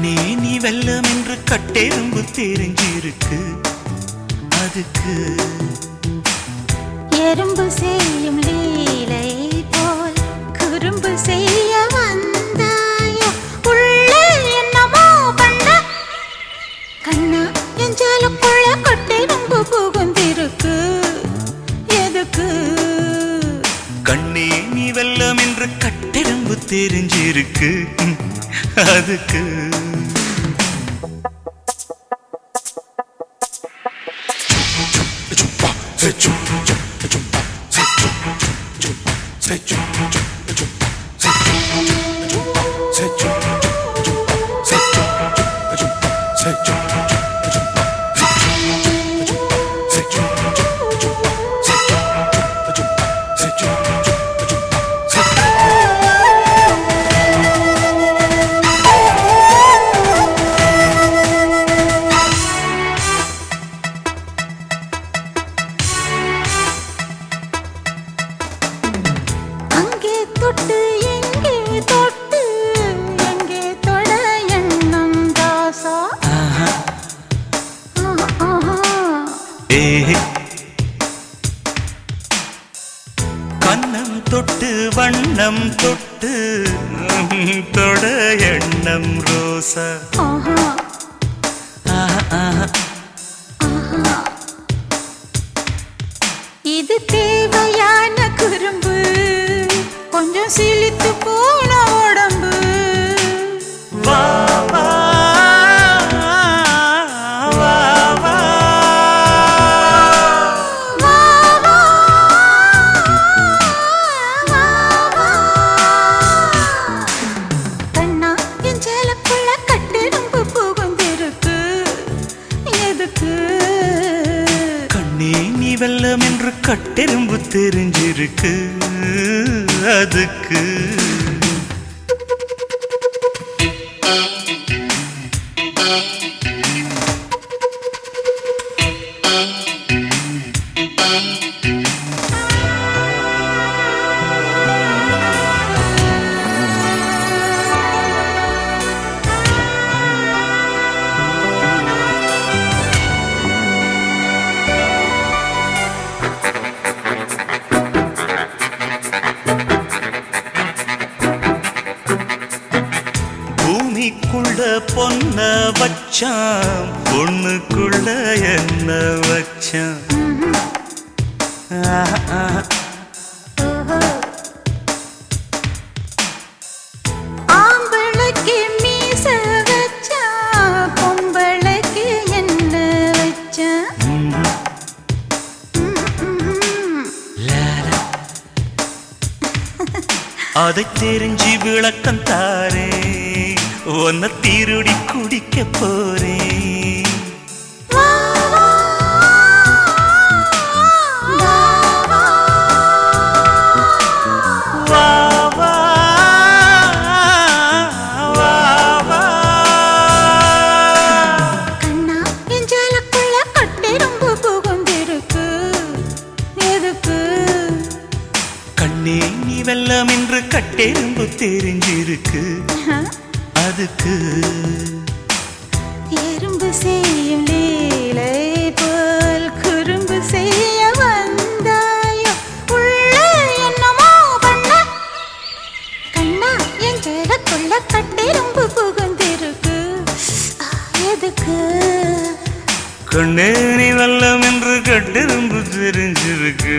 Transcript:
கண்ணே நீ வெல்லம் என்று கட்டெரும்பு தெரிஞ்சிருக்கு. அதுக்கு எறும்பு செய்யும் லீலை போல் குறும்பு செய்ய வந்தாயோ? உள்ளே என்னமோ பண்ண கண்ணா என் ஜாலக்குள்ள கட்டெரும்பு புகுந்திருக்கு. எதுக்கு? கண்ணே நீ வெல்லம் என்று கட்டெரும்பு தெரிஞ்சிருக்கு. அதுக்கு Set you கண்ணம் தொட்டு வண்ணம் தொட்டு தொட எண்ணம் ரோசா. இது தேவையான குறும்பு. கொஞ்சம் சிலித்து போன கட்டெரும்பு தெரிஞ்சிருக்கு அதுக்கு Thank you. பொன்ன வச்சான் பொண்ணுக்குள்ள என்ன வச்சான். ஆம்பளைக்கு மீச வச்சா பொம்பளைக்கு என்ன வச்சா. அதை தெரிஞ்சு விளக்கம் தாரே உன்னை திருடி குடிக்க போறேன். கண்ணா நீ வெல்லம் என்று கட்டெரும்பு தெரிஞ்சிருக்கு. அதுக்கு எறும்பு செய்யும் லீலை போல் குறும்பு செய்ய வந்தாயோ? உள்ள என்னமோ பண்ண கண்ணா என் ஜெயலக்குள்ள கட்டெரும்பு புகுந்திருக்கு. எதுக்கு? கண்ணே நீ வெல்லம் என்று கட்டெரும்பு தெரிஞ்சிருக்கு.